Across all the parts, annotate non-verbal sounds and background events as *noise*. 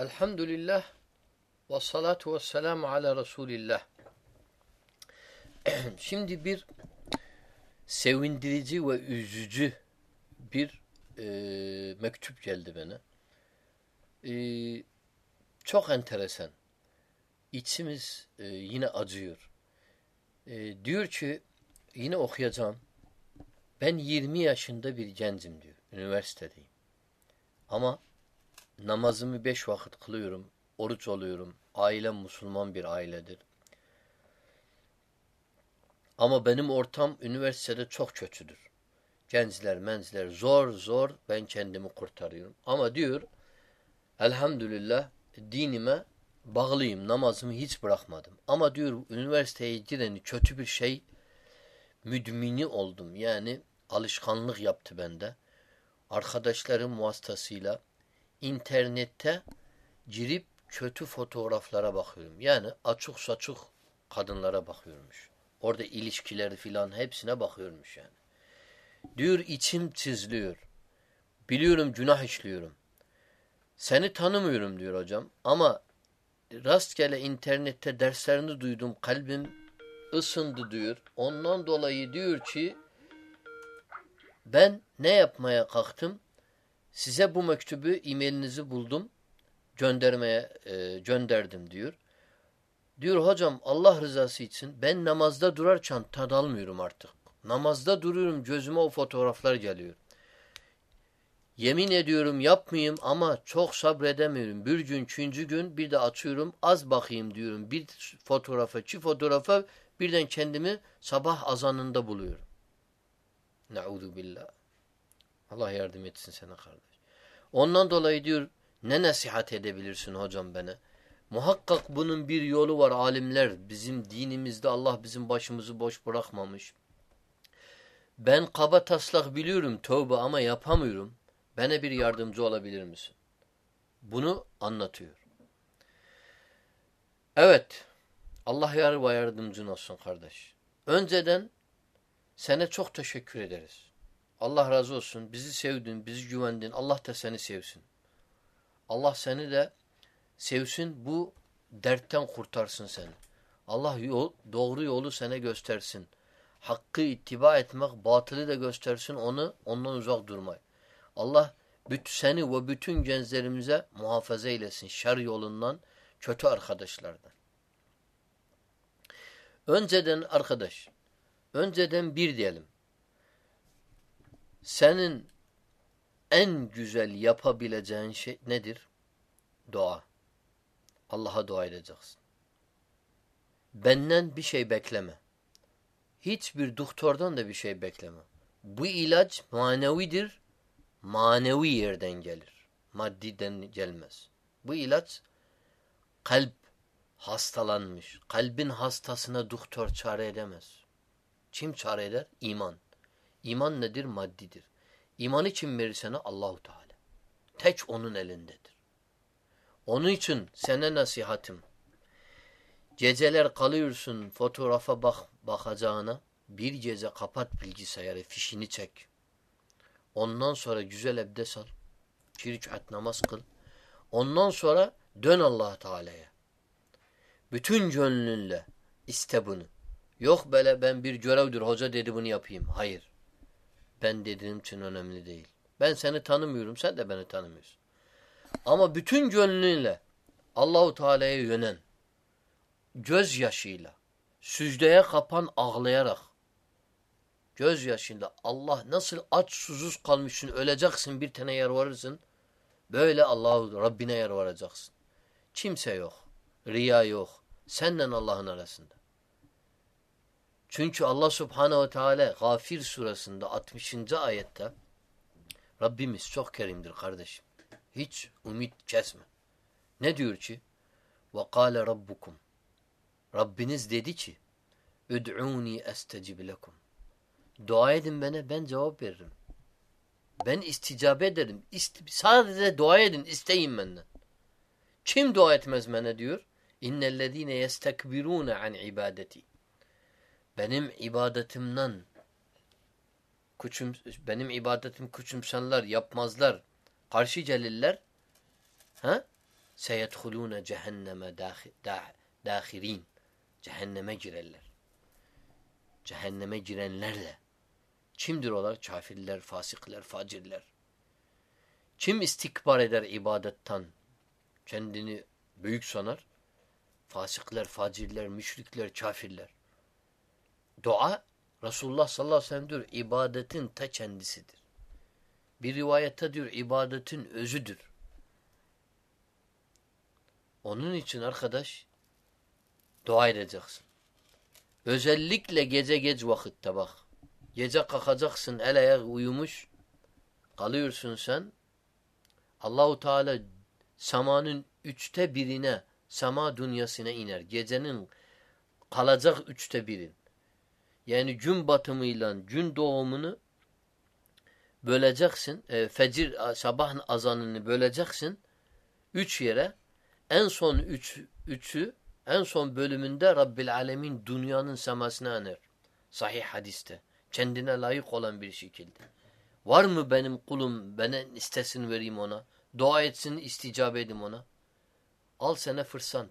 Elhamdülillah ve salatu ve selamu ala Resulillah. *clears throat* Şimdi bir sevindirici ve üzücü bir e, mektup geldi bana. E, çok enteresan. İçimiz e, yine acıyor. E, diyor ki yine okuyacağım. Ben 20 yaşında bir gencim diyor. Üniversitedeyim. Ama namazımı beş vakit kılıyorum. Oruç oluyorum. Ailem Müslüman bir ailedir. Ama benim ortam üniversitede çok kötüdür. Gençler, menzler zor zor ben kendimi kurtarıyorum. Ama diyor elhamdülillah dinime bağlıyım. Namazımı hiç bırakmadım. Ama diyor üniversiteye gireni kötü bir şey müdmini oldum. Yani alışkanlık yaptı bende. Arkadaşlarım vasıtasıyla internette girip kötü fotoğraflara bakıyorum. Yani açık saçık kadınlara bakıyormuş. Orada ilişkileri filan hepsine bakıyormuş yani. Diyor içim çizliyor. Biliyorum günah işliyorum. Seni tanımıyorum diyor hocam. Ama rastgele internette derslerini duydum. Kalbim ısındı diyor. Ondan dolayı diyor ki ben ne yapmaya kalktım? Size bu mektubu e-mailinizi buldum. Göndermeye e, gönderdim diyor. Diyor hocam Allah rızası için ben namazda durarken tad almıyorum artık. Namazda duruyorum gözüme o fotoğraflar geliyor. Yemin ediyorum yapmayayım ama çok sabredemiyorum. Bir gün, üçüncü gün bir de açıyorum az bakayım diyorum. Bir fotoğrafa, çift fotoğrafa birden kendimi sabah azanında buluyorum. Nauzu billah. Allah yardım etsin sana kardeş. Ondan dolayı diyor ne nasihat edebilirsin hocam bana? Muhakkak bunun bir yolu var alimler. Bizim dinimizde Allah bizim başımızı boş bırakmamış. Ben kaba taslak biliyorum tövbe ama yapamıyorum. Bana bir yardımcı olabilir misin? Bunu anlatıyor. Evet. Allah yar ve yardımcın olsun kardeş. Önceden sana çok teşekkür ederiz. Allah razı olsun. Bizi sevdin, bizi güvendin. Allah da seni sevsin. Allah seni de sevsin. Bu dertten kurtarsın seni. Allah yol, doğru yolu sana göstersin. Hakkı ittiba etmek, batılı da göstersin onu, ondan uzak durmay. Allah bütün seni ve bütün gençlerimize muhafaza eylesin. Şer yolundan, kötü arkadaşlardan. Önceden arkadaş, önceden bir diyelim senin en güzel yapabileceğin şey nedir? Dua. Allah'a dua edeceksin. Benden bir şey bekleme. Hiçbir doktordan da bir şey bekleme. Bu ilaç manevidir. Manevi yerden gelir. Maddiden gelmez. Bu ilaç kalp hastalanmış. Kalbin hastasına doktor çare edemez. Kim çare eder? İman. İman nedir? Maddidir. İman için verir sana Allahu Teala. Tek onun elindedir. Onun için sana nasihatim. Geceler kalıyorsun fotoğrafa bak bakacağına bir gece kapat bilgisayarı fişini çek. Ondan sonra güzel abdest al. Şirkat namaz kıl. Ondan sonra dön allah Teala'ya. Bütün gönlünle iste bunu. Yok böyle ben bir görevdir hoca dedi bunu yapayım. Hayır. Ben dediğim için önemli değil. Ben seni tanımıyorum, sen de beni tanımıyorsun. Ama bütün gönlünle Allahu Teala'ya yönen, göz yaşıyla, süzdeye kapan ağlayarak, göz yaşıyla Allah nasıl aç susuz kalmışsın, öleceksin bir tane yer varırsın, böyle Allahu Rabbine yer varacaksın. Kimse yok, riya yok, senden Allah'ın arasında. Çünkü Allah subhanehu ve teala Gafir suresinde 60. ayette Rabbimiz çok kerimdir kardeşim. Hiç ümit kesme. Ne diyor ki? وَقَالَ رَبُّكُمْ Rabbiniz dedi ki اُدْعُونِي اَسْتَجِبْ لَكُمْ Dua edin bana ben cevap veririm. Ben isticabe ederim. İst sadece dua edin isteyin benden. Kim dua etmez bana diyor? اِنَّ الَّذ۪ينَ يَسْتَكْبِرُونَ عَنْ عِبَادَتِي benim ibadetimden küçüm, benim ibadetim küçümsenler, yapmazlar, karşı gelirler. Ha? seyedhulûne cehenneme dâhirin. Cehenneme girerler. Cehenneme girenlerle. Kimdir olar? Kafirler, fasikler, facirler. Kim istikbar eder ibadetten? Kendini büyük sanar. Fasıklar, facirler, müşrikler, kafirler. Dua Resulullah sallallahu aleyhi ve sellem diyor ibadetin ta kendisidir. Bir rivayette diyor ibadetin özüdür. Onun için arkadaş dua edeceksin. Özellikle gece geç vakitte bak. Gece kalkacaksın el ayak uyumuş kalıyorsun sen. Allahu Teala samanın üçte birine sama dünyasına iner. Gecenin kalacak üçte birin. Yani gün batımıyla gün doğumunu böleceksin. E, fecir sabah azanını böleceksin. Üç yere. En son üç, üçü en son bölümünde Rabbil Alemin dünyanın semasına iner. Sahih hadiste. Kendine layık olan bir şekilde. Var mı benim kulum bana istesin vereyim ona. Dua etsin isticabe edim ona. Al sana fırsat.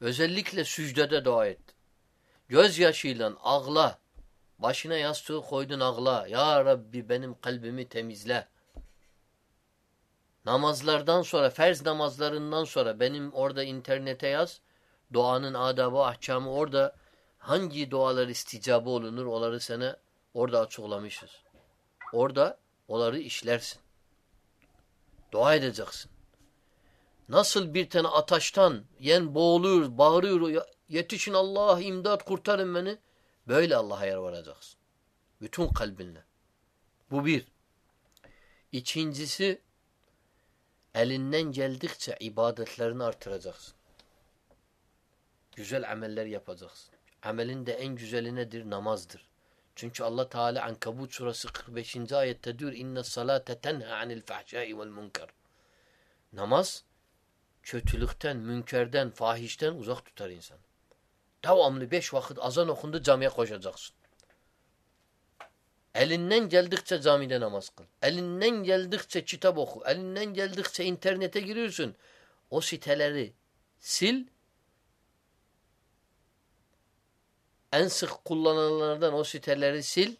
Özellikle sücdede dua et. Gözyaşıyla ağla. Başına yastığı koydun ağla. Ya Rabbi benim kalbimi temizle. Namazlardan sonra, ferz namazlarından sonra benim orada internete yaz. Duanın adabı, ahkamı orada hangi dualar isticabı olunur onları sana orada açıklamışız. Orada onları işlersin. Dua edeceksin. Nasıl bir tane ataştan yen boğuluyor, bağırıyor, yetişin Allah imdat kurtarın beni. Böyle Allah'a yer varacaksın. Bütün kalbinle. Bu bir. İkincisi elinden geldikçe ibadetlerini artıracaksın. Güzel ameller yapacaksın. Amelin de en güzeli nedir? Namazdır. Çünkü Allah Teala Ankabut suresi 45. ayette diyor inne salate tenha anil fahşai vel. Namaz kötülükten, münkerden, fahişten uzak tutar insan. Devamlı beş vakit azan okundu camiye koşacaksın. Elinden geldikçe camide namaz kıl. Elinden geldikçe kitap oku. Elinden geldikçe internete giriyorsun. O siteleri sil. En sık kullanılanlardan o siteleri sil.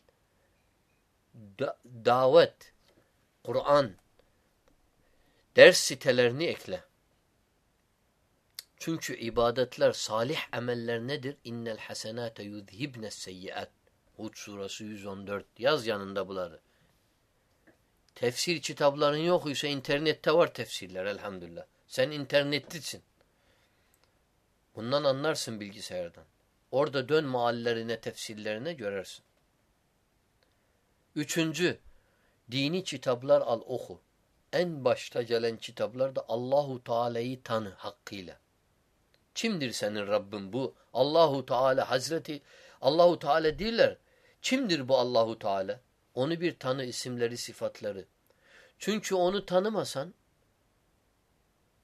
Da davet, Kur'an, ders sitelerini ekle. Çünkü ibadetler, salih emeller nedir? İnnel hasenate yuzhibnes seyyiat. Hud suresi 114. Yaz yanında bunları. Tefsir kitapların yok ise internette var tefsirler elhamdülillah. Sen internetlisin. Bundan anlarsın bilgisayardan. Orada dön mahallerine, tefsirlerine görersin. Üçüncü, dini kitaplar al oku. En başta gelen kitaplar da Allahu Teala'yı tanı hakkıyla. Kimdir senin Rabbin bu? Allahu Teala Hazreti Allahu Teala değiller. Kimdir bu Allahu Teala? Onu bir tanı isimleri, sıfatları. Çünkü onu tanımasan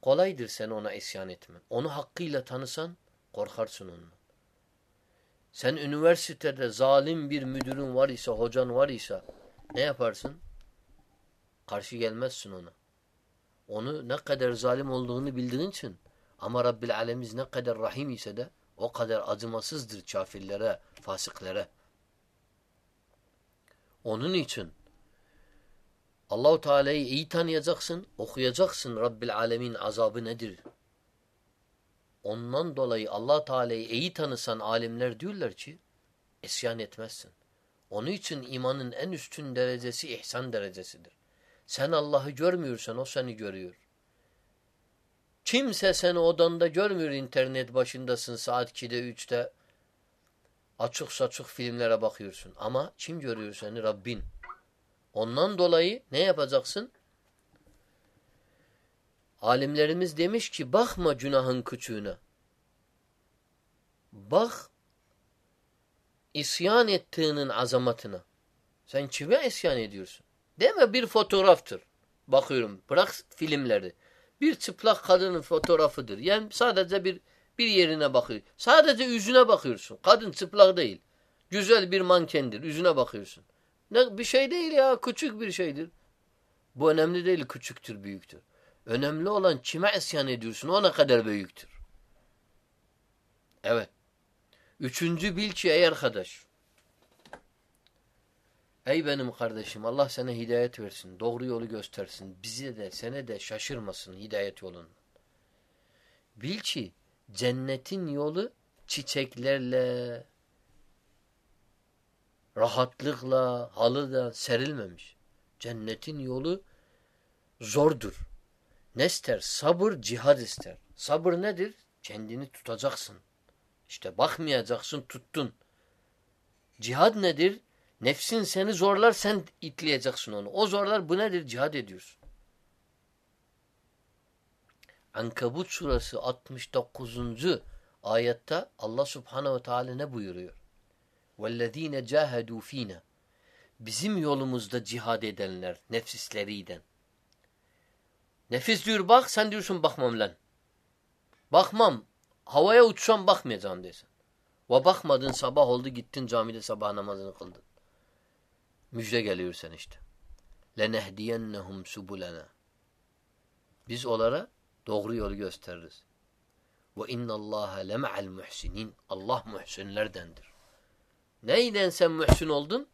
kolaydır sen ona isyan etmen. Onu hakkıyla tanısan korkarsın ondan. Sen üniversitede zalim bir müdürün var ise, hocan var ise ne yaparsın? Karşı gelmezsin ona. Onu ne kadar zalim olduğunu bildiğin için ama Rabbil Alemiz ne kadar rahim ise de o kadar acımasızdır kafirlere, fasıklere. Onun için Allahu Teala'yı iyi tanıyacaksın, okuyacaksın Rabbil Alemin azabı nedir? Ondan dolayı Allah Teala'yı iyi tanısan alimler diyorlar ki isyan etmezsin. Onun için imanın en üstün derecesi ihsan derecesidir. Sen Allah'ı görmüyorsan o seni görüyor. Kimse seni odanda görmüyor internet başındasın saat 2'de 3'te açık saçık filmlere bakıyorsun. Ama kim görüyor seni? Rabbin. Ondan dolayı ne yapacaksın? Alimlerimiz demiş ki bakma günahın küçüğüne. Bak isyan ettiğinin azamatına. Sen kime isyan ediyorsun? Deme bir fotoğraftır. Bakıyorum. Bırak filmleri. Bir çıplak kadının fotoğrafıdır. Yani sadece bir bir yerine bakıyor. Sadece yüzüne bakıyorsun. Kadın çıplak değil. Güzel bir mankendir. Yüzüne bakıyorsun. Ne, bir şey değil ya. Küçük bir şeydir. Bu önemli değil. Küçüktür, büyüktür. Önemli olan kime isyan ediyorsun o ne kadar büyüktür. Evet. Üçüncü bil ki ey arkadaş. Ey benim kardeşim Allah sana hidayet versin. Doğru yolu göstersin. Bize de sene de şaşırmasın hidayet yolun. Bil ki cennetin yolu çiçeklerle, rahatlıkla, halıda serilmemiş. Cennetin yolu zordur. Ne ister? Sabır, cihad ister. Sabır nedir? Kendini tutacaksın. İşte bakmayacaksın, tuttun. Cihad nedir? Nefsin seni zorlar, sen itleyeceksin onu. O zorlar bu nedir? Cihad ediyorsun. Ankabut suresi 69. ayette Allah subhanehu ve teala ne buyuruyor? وَالَّذ۪ينَ جَاهَدُوا ف۪ينَ Bizim yolumuzda cihad edenler, nefsisleriyle. Nefis diyor bak, sen diyorsun bakmam lan. Bakmam. Havaya uçsam bakmayacağım desin. Ve bakmadın sabah oldu gittin camide sabah namazını kıldın. Müjde geliyor sen işte. لَنَهْدِيَنَّهُمْ سُبُلَنَا Biz onlara doğru yolu gösteririz. Ve inna Allah lema'al muhsinin. Allah muhsinlerdendir. Neyden sen muhsin oldun?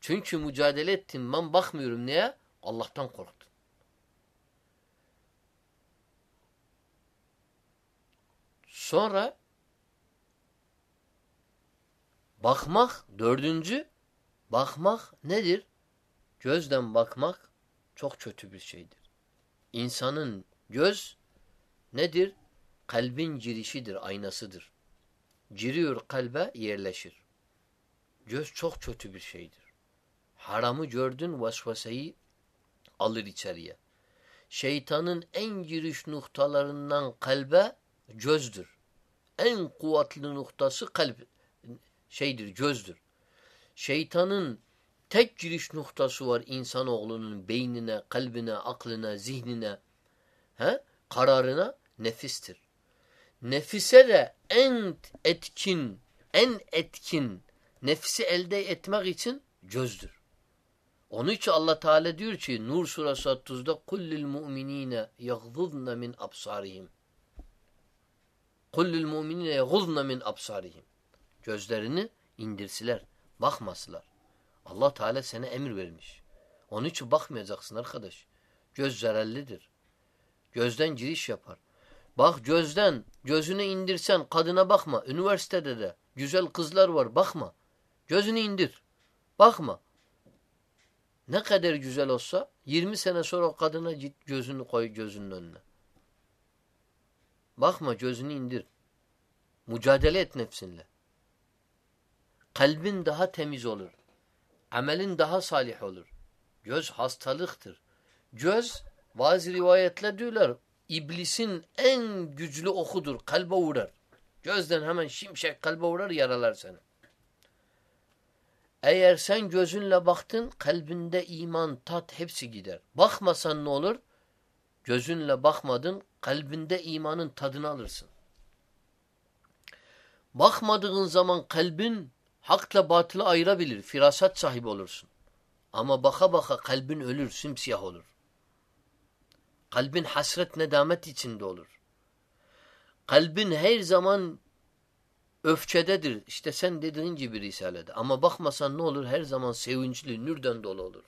Çünkü mücadele ettin. Ben bakmıyorum neye? Allah'tan korktun. Sonra bakmak dördüncü bakmak nedir? Gözden bakmak çok kötü bir şeydir. İnsanın göz nedir? Kalbin girişidir, aynasıdır. Giriyor kalbe yerleşir. Göz çok kötü bir şeydir. Haramı gördün vesveseyi alır içeriye. Şeytanın en giriş noktalarından kalbe gözdür. En kuvvetli noktası kalp şeydir, gözdür. Şeytanın tek giriş noktası var insanoğlunun beynine, kalbine, aklına, zihnine, he? kararına nefistir. Nefise de en etkin, en etkin nefsi elde etmek için gözdür. Onun için Allah Teala diyor ki Nur suresi 30'da kullil mu'minine yaghdudna min absarihim. Kullil mu'minine yaghdudna min absarihim. Gözlerini indirsiler, bakmasılar. Allah Teala sana emir vermiş. Onun için bakmayacaksın arkadaş. Göz zararlıdır. Gözden giriş yapar. Bak gözden, gözünü indirsen kadına bakma. Üniversitede de güzel kızlar var bakma. Gözünü indir. Bakma. Ne kadar güzel olsa 20 sene sonra kadına git gözünü koy gözünün önüne. Bakma gözünü indir. Mücadele et nefsinle. Kalbin daha temiz olur. Amelin daha salih olur. Göz hastalıktır. Göz bazı rivayetler diyorlar iblisin en güçlü okudur. Kalbe uğrar. Gözden hemen şimşek kalbe uğrar yaralar seni. Eğer sen gözünle baktın kalbinde iman, tat hepsi gider. Bakmasan ne olur? Gözünle bakmadın kalbinde imanın tadını alırsın. Bakmadığın zaman kalbin hakla batılı ayırabilir. Firasat sahibi olursun. Ama baka baka kalbin ölür, simsiyah olur. Kalbin hasret nedamet içinde olur. Kalbin her zaman öfçededir. İşte sen dediğin gibi Risale'de. Ama bakmasan ne olur? Her zaman sevinçli, nürden dolu olur.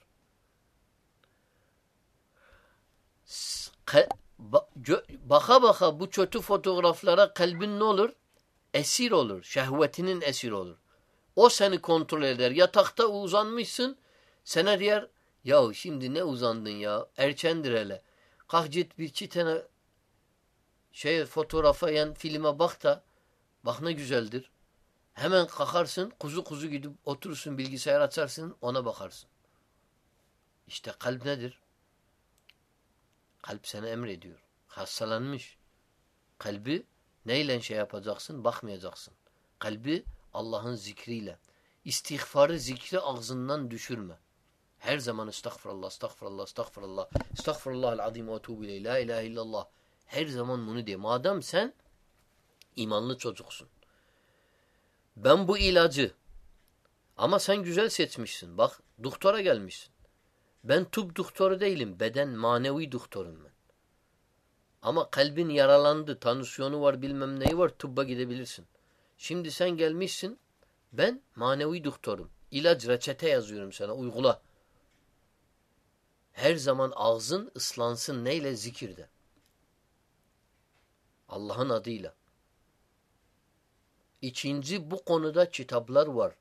Baka baka bu kötü fotoğraflara kalbin ne olur? Esir olur. Şehvetinin esir olur. O seni kontrol eder. Yatakta uzanmışsın. Sana diğer ya şimdi ne uzandın ya? Erkendir hele. Kalk git bir iki tane şey fotoğrafa yani filme bak da bak ne güzeldir. Hemen kalkarsın kuzu kuzu gidip oturursun bilgisayar açarsın ona bakarsın. İşte kalp nedir? Kalp sana emrediyor. Hastalanmış. Kalbi neyle şey yapacaksın? Bakmayacaksın. Kalbi Allah'ın zikriyle. İstiğfarı zikri ağzından düşürme. Her zaman estağfurullah, estağfurullah, estağfurullah, estağfurullah azim ve etubu ileyh, la ilahe illallah. Her zaman bunu diye. Madem sen imanlı çocuksun. Ben bu ilacı ama sen güzel seçmişsin. Bak doktora gelmişsin. Ben tıp doktoru değilim. Beden manevi doktorum ben. Ama kalbin yaralandı, tansiyonu var, bilmem neyi var, tıbba gidebilirsin. Şimdi sen gelmişsin, ben manevi doktorum. İlaç, reçete yazıyorum sana, uygula. Her zaman ağzın ıslansın neyle? Zikirde. Allah'ın adıyla. İkinci bu konuda kitaplar var.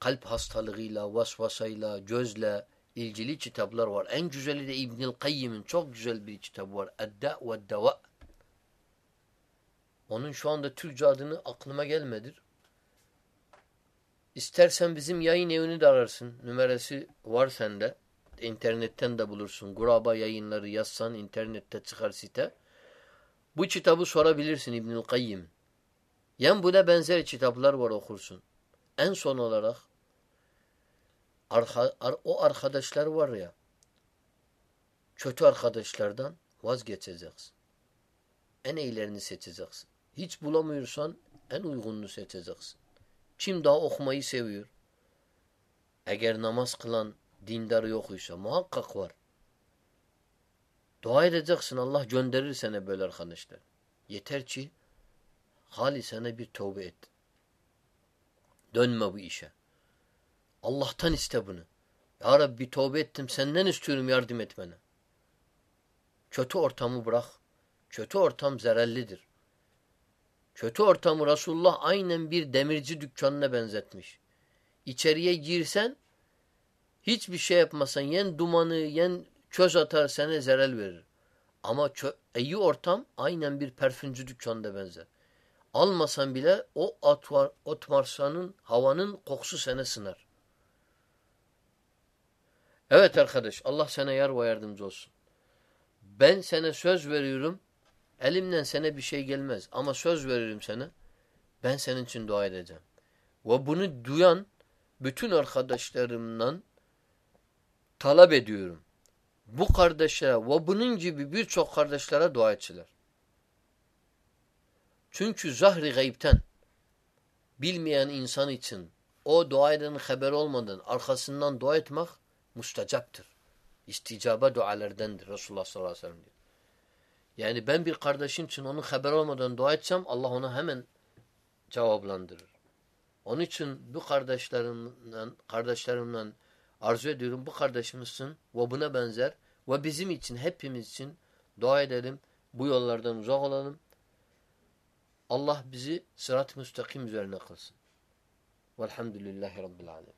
Kalp hastalığıyla, vasvasayla, gözle ilgili kitaplar var. En güzeli de İbnül Kayyim'in çok güzel bir kitabı var. Edda ve Deva. Onun şu anda Türkçe adını aklıma gelmedir. İstersen bizim yayın evini de ararsın. Numarası var sende. İnternetten de bulursun. Guraba yayınları yazsan internette çıkar site. Bu kitabı sorabilirsin İbnül Kayyim. Yan buna benzer kitaplar var okursun. En son olarak arka, ar, o arkadaşlar var ya kötü arkadaşlardan vazgeçeceksin. En iyilerini seçeceksin. Hiç bulamıyorsan en uygununu seçeceksin. Kim daha okumayı seviyor? Eğer namaz kılan dindar yokuysa muhakkak var. Dua edeceksin Allah gönderir sana böyle arkadaşlar. Yeter ki hali sana bir tövbe et. Dönme bu işe. Allah'tan iste bunu. Ya Rabbi tövbe ettim senden istiyorum yardım etmene. Kötü ortamı bırak. Kötü ortam zararlidir. Kötü ortamı Resulullah aynen bir demirci dükkanına benzetmiş. İçeriye girsen hiçbir şey yapmasan yen dumanı yen çöz atar sana zarar verir. Ama iyi ortam aynen bir parfümcü dükkanına benzer. Almasan bile o atvar, otmarsanın havanın kokusu sana sınar. Evet arkadaş Allah sana yar ve yardımcı olsun. Ben sana söz veriyorum. Elimden sana bir şey gelmez. Ama söz veririm sana. Ben senin için dua edeceğim. Ve bunu duyan bütün arkadaşlarımdan talep ediyorum. Bu kardeşlere ve bunun gibi birçok kardeşlere dua etsinler. Çünkü zahri gaybten bilmeyen insan için o dua edenin haber olmadan arkasından dua etmek müstecaptır. İsticaba dualardandır Resulullah sallallahu aleyhi ve sellem diyor. Yani ben bir kardeşim için onun haber olmadan dua etsem Allah onu hemen cevaplandırır. Onun için bu kardeşlerimden, kardeşlerimden arzu ediyorum bu kardeşimizsin ve buna benzer ve bizim için hepimiz için dua edelim. Bu yollardan uzak olalım. Allah bizi sırat-ı müstakim üzerine kılsın. Velhamdülillahi Rabbil Alemin.